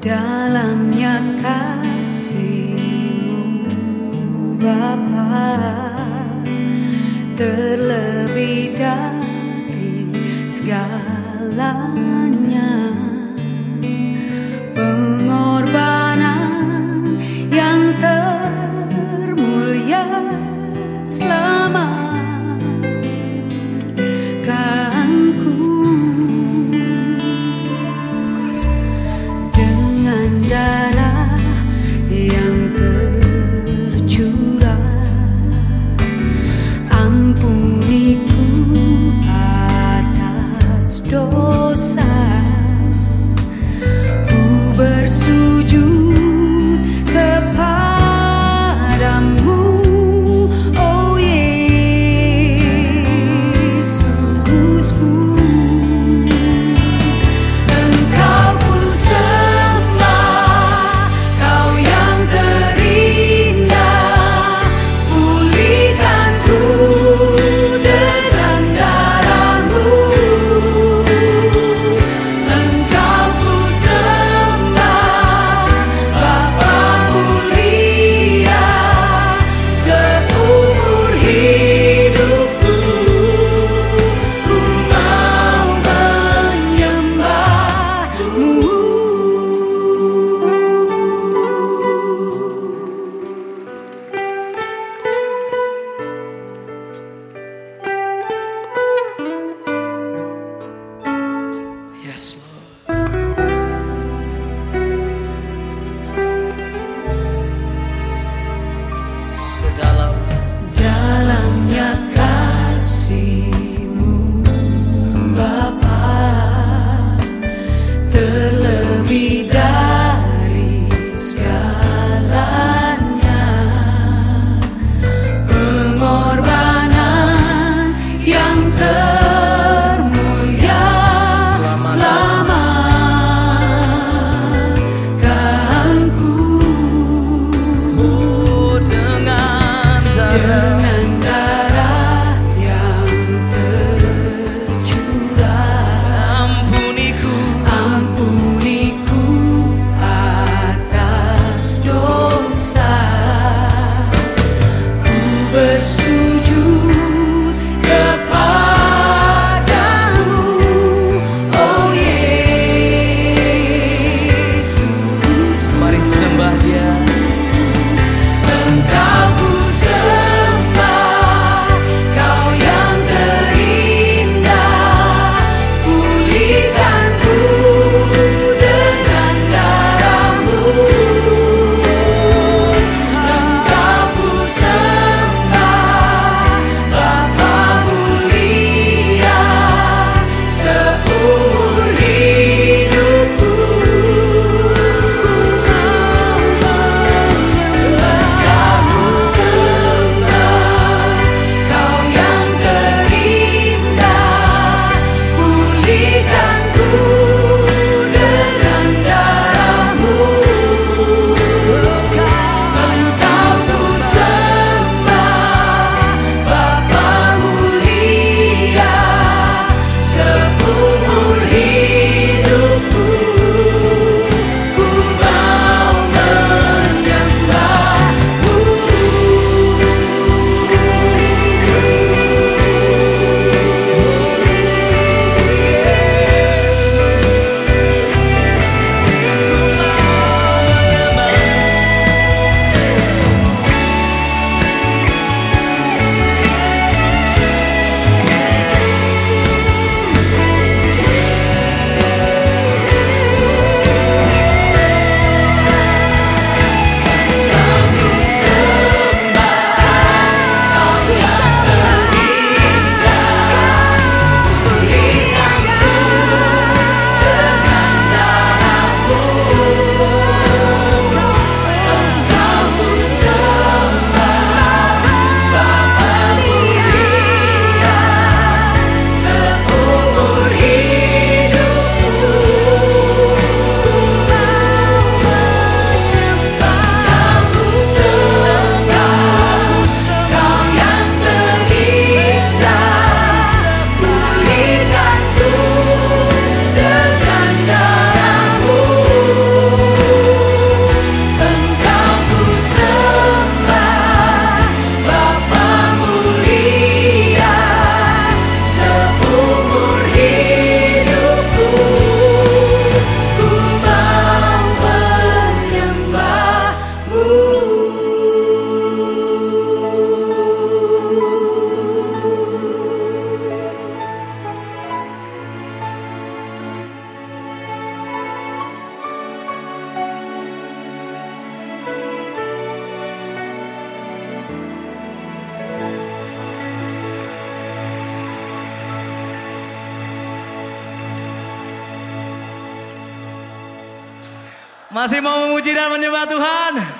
dalamnya kasihmu Bapa. Terlebih dari segalanya Masih mau memuji dan menyembah Tuhan?